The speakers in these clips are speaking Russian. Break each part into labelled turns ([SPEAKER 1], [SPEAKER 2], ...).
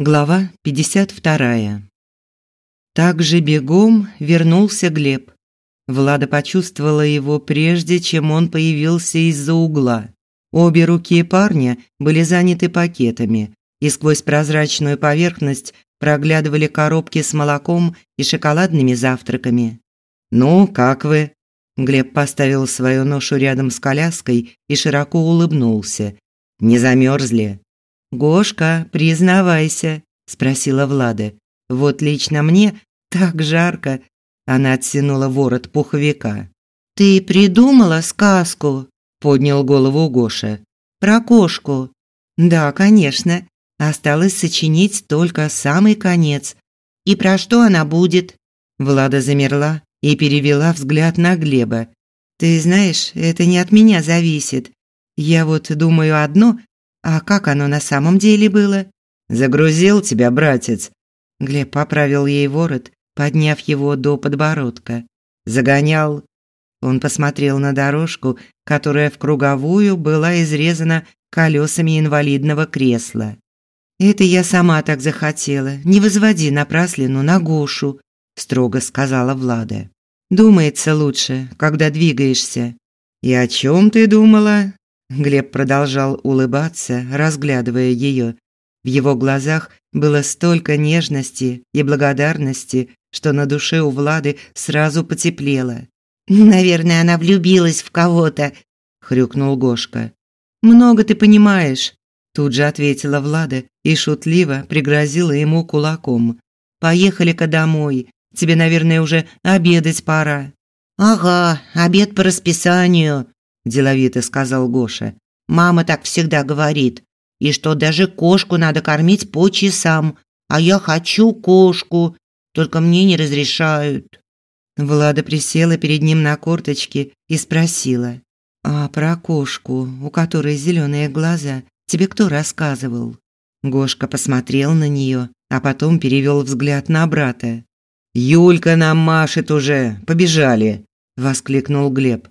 [SPEAKER 1] Глава 52. Так же бегом вернулся Глеб. Влада почувствовала его прежде, чем он появился из-за угла. Обе руки парня были заняты пакетами, и сквозь прозрачную поверхность проглядывали коробки с молоком и шоколадными завтраками. «Ну, как вы?» Глеб поставил свою ношу рядом с коляской и широко улыбнулся. «Не замерзли?» «Гошка, признавайся», – спросила Влада. «Вот лично мне так жарко». Она оттянула ворот пуховика. «Ты придумала сказку?» – поднял голову Гоша. «Про кошку?» «Да, конечно. Осталось сочинить только самый конец. И про что она будет?» Влада замерла и перевела взгляд на Глеба. «Ты знаешь, это не от меня зависит. Я вот думаю одно, а как оно на самом деле было? Загрузил тебя, братец. Глеб поправил ей ворот, подняв его до подбородка. Загонял. Он посмотрел на дорожку, которая в круговую была изрезана колесами инвалидного кресла. «Это я сама так захотела. Не возводи напраслину на Гошу», – строго сказала Влада. «Думается лучше, когда двигаешься». «И о чем ты думала?» Глеб продолжал улыбаться, разглядывая ее. В его глазах было столько нежности и благодарности, что на душе у Влады сразу потеплело. «Наверное, она влюбилась в кого-то», – хрюкнул Гошка. «Много ты понимаешь», – тут же ответила Влада и шутливо пригрозила ему кулаком. «Поехали-ка домой. Тебе, наверное, уже обедать пора». «Ага, обед по расписанию», деловито сказал Гоша. Мама так всегда говорит, и что даже кошку надо кормить по часам, а я хочу кошку, только мне не разрешают. Влада присела перед ним на корточки и спросила: "А про кошку, у которой зеленые глаза, тебе кто рассказывал?" Гошка посмотрел на нее, а потом перевел взгляд на брата. "Юлька нам машет уже, побежали", воскликнул Глеб.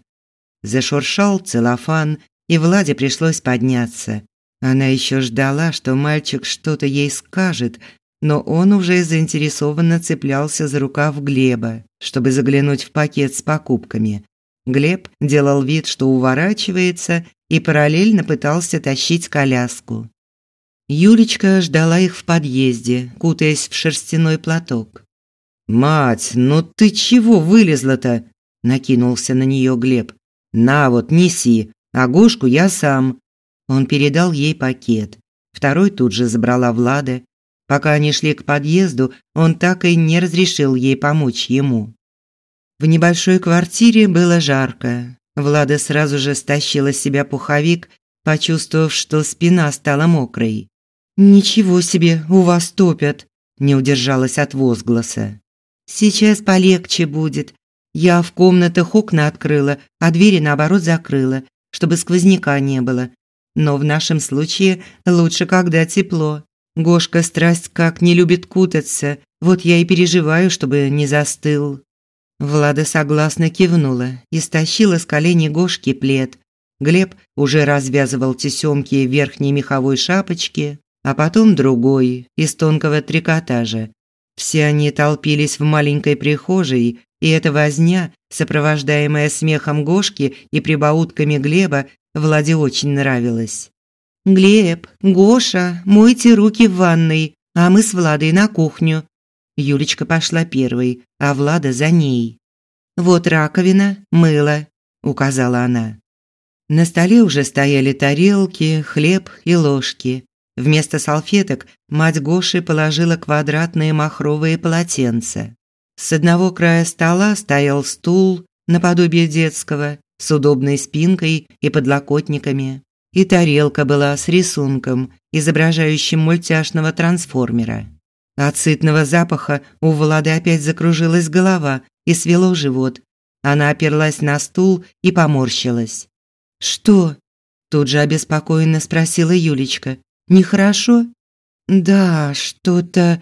[SPEAKER 1] Зашуршал целлофан, и Владе пришлось подняться. Она еще ждала, что мальчик что-то ей скажет, но он уже заинтересованно цеплялся за рукав Глеба, чтобы заглянуть в пакет с покупками. Глеб делал вид, что уворачивается, и параллельно пытался тащить коляску. Юлечка ждала их в подъезде, кутаясь в шерстяной платок. «Мать, ну ты чего вылезла-то?» – накинулся на нее Глеб. «На вот, неси, а Гошку я сам». Он передал ей пакет. Второй тут же забрала Влада. Пока они шли к подъезду, он так и не разрешил ей помочь ему. В небольшой квартире было жарко. Влада сразу же стащила с себя пуховик, почувствовав, что спина стала мокрой. «Ничего себе, у вас топят!» – не удержалась от возгласа. «Сейчас полегче будет. Я в комнатах окна открыла, а двери наоборот закрыла, чтобы сквозняка не было. Но в нашем случае лучше, когда тепло. Гошка страсть как не любит кутаться, вот я и переживаю, чтобы не застыл. Влада согласно кивнула и стащила с колени Гошки плед. Глеб уже развязывал тесемки верхней меховой шапочки, а потом другой, из тонкого трикотажа. Все они толпились в маленькой прихожей, и эта возня, сопровождаемая смехом Гошки и прибаутками Глеба, Владе очень нравилась. «Глеб, Гоша, мойте руки в ванной, а мы с Владой на кухню». Юлечка пошла первой, а Влада за ней. «Вот раковина, мыло», – указала она. На столе уже стояли тарелки, хлеб и ложки. Вместо салфеток мать Гоши положила квадратные махровые полотенца. С одного края стола стоял стул наподобие детского с удобной спинкой и подлокотниками, и тарелка была с рисунком, изображающим мультяшного трансформера. От сытного запаха у Влады опять закружилась голова и свело живот. Она оперлась на стул и поморщилась. «Что?» – тут же обеспокоенно спросила Юлечка. «Нехорошо?» «Да, что-то...»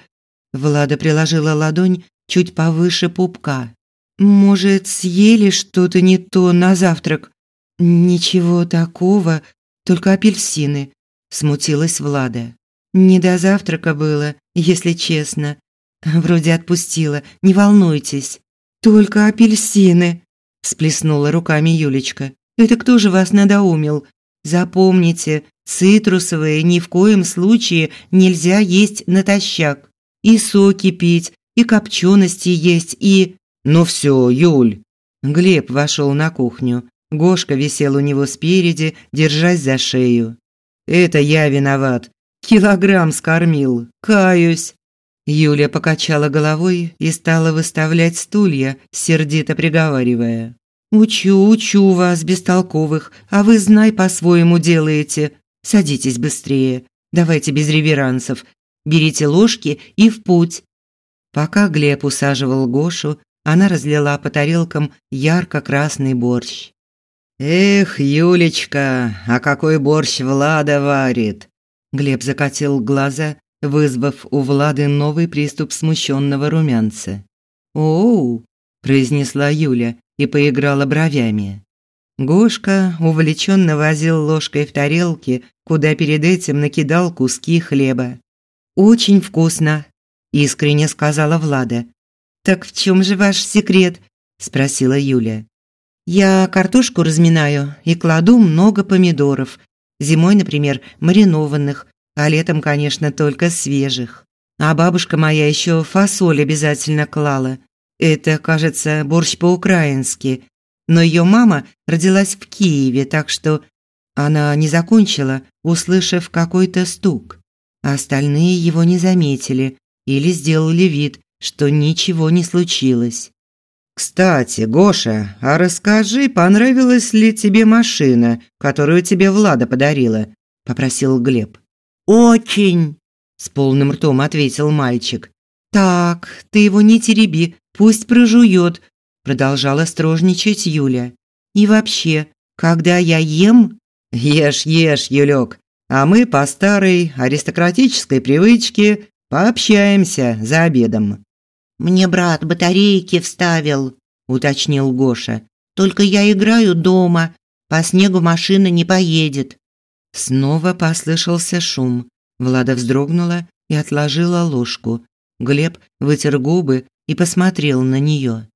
[SPEAKER 1] Влада приложила ладонь чуть повыше пупка. Может, съели что-то не то на завтрак? Ничего такого, только апельсины, смутилась Влада. Не до завтрака было, если честно. Вроде отпустила, не волнуйтесь. Только апельсины, всплеснула руками Юлечка. Это кто же вас надоумил? Запомните, цитрусовые ни в коем случае нельзя есть натощак. И соки пить, и копчености есть, и... Ну все, Юль. Глеб вошел на кухню. Гошка висел у него спереди, держась за шею. Это я виноват. Килограмм скормил. Каюсь. Юля покачала головой и стала выставлять стулья, сердито приговаривая: "Учу, учу вас, бестолковых, а вы знай по-своему делаете. Садитесь быстрее. Давайте без реверансов. Берите ложки и в путь". Пока Глеб усаживал Гошу, она разлила по тарелкам ярко-красный борщ. Эх, Юлечка, а какой борщ Влада варит. Глеб закатил глаза, вызвав у Влады новый приступ смущенного румянца. «Оу!» – произнесла Юля и поиграла бровями. Гошка увлеченно возил ложкой в тарелке, куда перед этим накидал куски хлеба. «Очень вкусно», – искренне сказала Влада. «Так в чем же ваш секрет?» – спросила Юля. «Я картошку разминаю и кладу много помидоров. Зимой, например, маринованных, а летом, конечно, только свежих. А бабушка моя еще фасоль обязательно клала. Это, кажется, борщ по-украински. Но ее мама родилась в Киеве, так что она не закончила, услышав какой-то стук. А остальные его не заметили или сделали вид, что ничего не случилось. «Кстати, Гоша, а расскажи, понравилась ли тебе машина, которую тебе Влада подарила?» – попросил Глеб. «Очень!» – с полным ртом ответил мальчик. «Так, ты его не тереби, пусть прожует», – продолжала строжничать Юля. «И вообще, когда я ем...» «Ешь, ешь, Юлек, а мы по старой аристократической привычке пообщаемся за обедом».
[SPEAKER 2] «Мне брат батарейки вставил», – уточнил Гоша. «Только я играю дома, по снегу машина не поедет».
[SPEAKER 1] Снова послышался шум. Влада вздрогнула и отложила ложку. Глеб вытер губы и посмотрел на нее.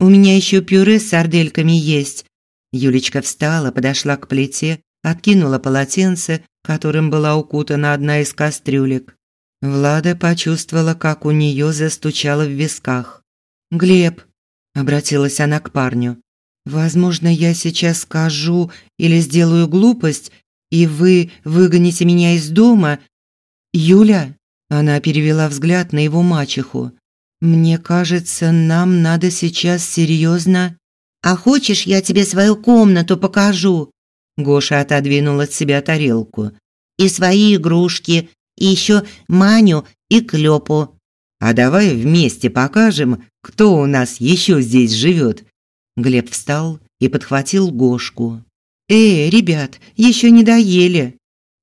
[SPEAKER 1] «У меня еще пюре с сардельками есть». Юлечка встала, подошла к плите, откинула полотенце, которым была укутана одна из кастрюлек. Влада почувствовала, как у нее застучало в висках. «Глеб», – обратилась она к парню, – «возможно, я сейчас скажу или сделаю глупость, и вы выгоните меня из дома. Юля, она перевела взгляд на его мачеху. Мне кажется, нам надо сейчас серьезно.
[SPEAKER 2] А хочешь, я тебе свою комнату покажу?
[SPEAKER 1] Гоша отодвинул от себя тарелку.
[SPEAKER 2] И свои игрушки, и еще Маню и Клёпу.
[SPEAKER 1] А давай вместе покажем, кто у нас еще здесь живет. Глеб встал и подхватил Гошку. «Эй, ребят, еще не доели!»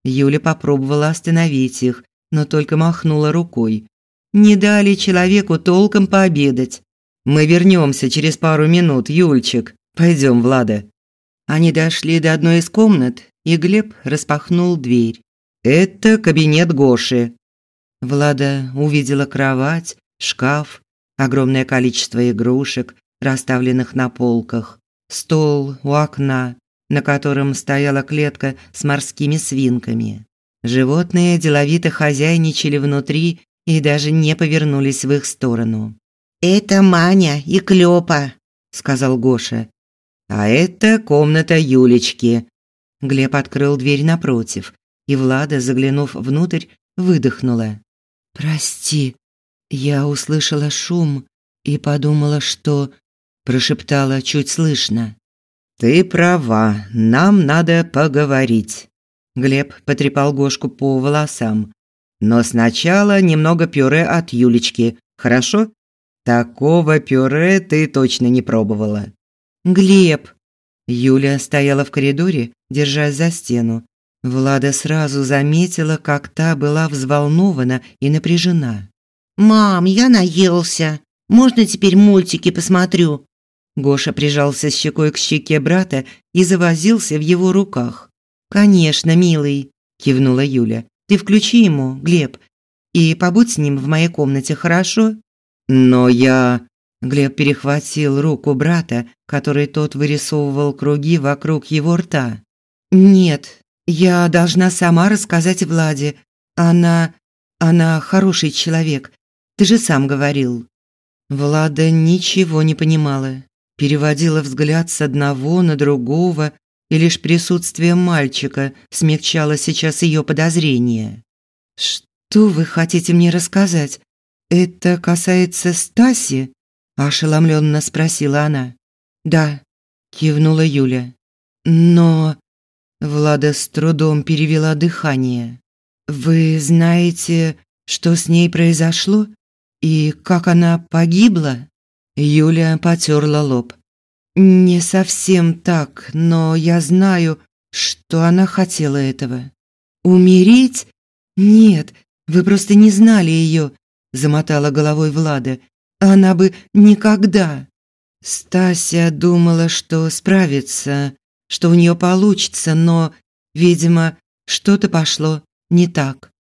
[SPEAKER 1] Юля попробовала остановить их, но только махнула рукой. «Не дали человеку толком пообедать. Мы вернемся через пару минут, Юльчик. Пойдем, Влада». Они дошли до одной из комнат, и Глеб распахнул дверь. «Это кабинет Гоши». Влада увидела кровать, шкаф, огромное количество игрушек, расставленных на полках, стол у окна, на котором стояла клетка с морскими свинками. Животные деловито хозяйничали внутри и даже не повернулись в их сторону.
[SPEAKER 2] «Это Маня и Клёпа», – сказал Гоша.
[SPEAKER 1] «А это комната Юлечки». Глеб открыл дверь напротив, и Влада, заглянув внутрь, выдохнула. «Прости, я услышала шум и подумала, что...» прошептала чуть слышно. Ты права, нам надо поговорить. Глеб потрепал Гошку по волосам. Но сначала немного пюре от Юлечки, хорошо? Такого пюре ты точно не пробовала. Глеб. Юля стояла в коридоре, держась за стену. Влада сразу заметила, как та была взволнована и напряжена.
[SPEAKER 2] Мам, я наелся. Можно теперь мультики посмотрю?
[SPEAKER 1] Гоша прижался щекой к щеке брата и завозился в его руках. «Конечно, милый», – кивнула Юля. Ты включи ему, Глеб, и побудь с ним в моей комнате, хорошо? Но я Глеб перехватил руку брата, который тот вырисовывал круги вокруг его рта. Нет, я должна сама рассказать Владе. Она она хороший человек. Ты же сам говорил. Влада ничего не понимала, переводила взгляд с одного на другого, и лишь присутствие мальчика смягчало сейчас ее подозрения. Что вы хотите мне рассказать? Это касается Стаси? ошеломленно спросила она. Да, кивнула Юля. Но Влада с трудом перевела дыхание. Вы знаете, что с ней произошло и как она погибла? Юля потёрла лоб. Не совсем так, но я знаю, что она хотела этого. Умереть? Нет, вы просто не знали её. замотала головой Влада. Она бы никогда. Стася думала, что справится, что у неё получится, но, видимо, что-то пошло не так.